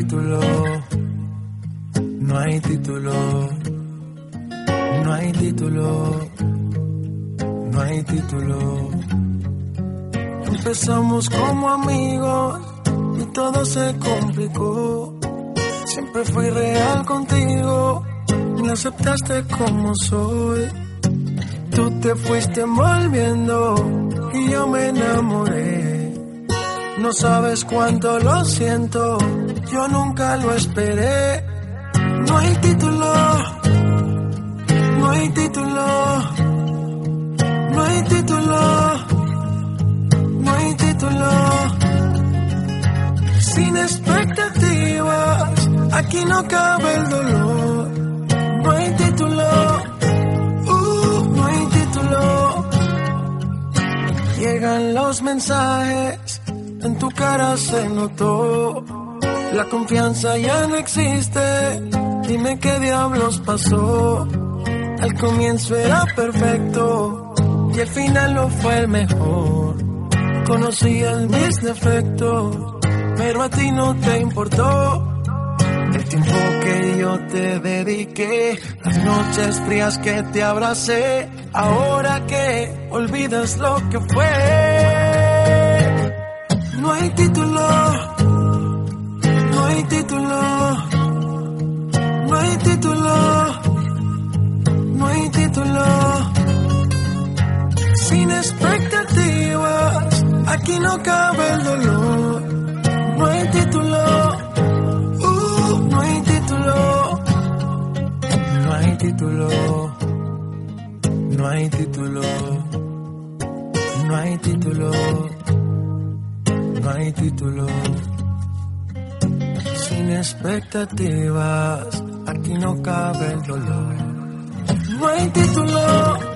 título, no hay título, no hay título, no hay título. Empezamos como amigos y todo se complicó. Siempre fui real contigo, me aceptaste como soy. Tú te fuiste envolviendo y yo me enamoré. No sabes cuánto lo siento, yo nunca lo esperé. No hay título, no hay título, no hay título, no hay título. Sin expectativas, aquí no cabe el dolor. No hay título, uh, no hay título. Llegan los mensajes, en tu cara se notó. La confianza ya no existe, dime qué diablos pasó. Al comienzo era perfecto y el final no fue el mejor. Conocías mis defectos, pero a ti no te importó. El tiempo que yo te dediqué, las noches frías que te abracé, ahora que olvidas lo que fue. No hay título, aquí no cabe el dolor. No hay título, uh, no hay título, no hay título, no hay título, no hay título, no hay título. Sin expectativas, aquí no cabe el dolor. No hay título.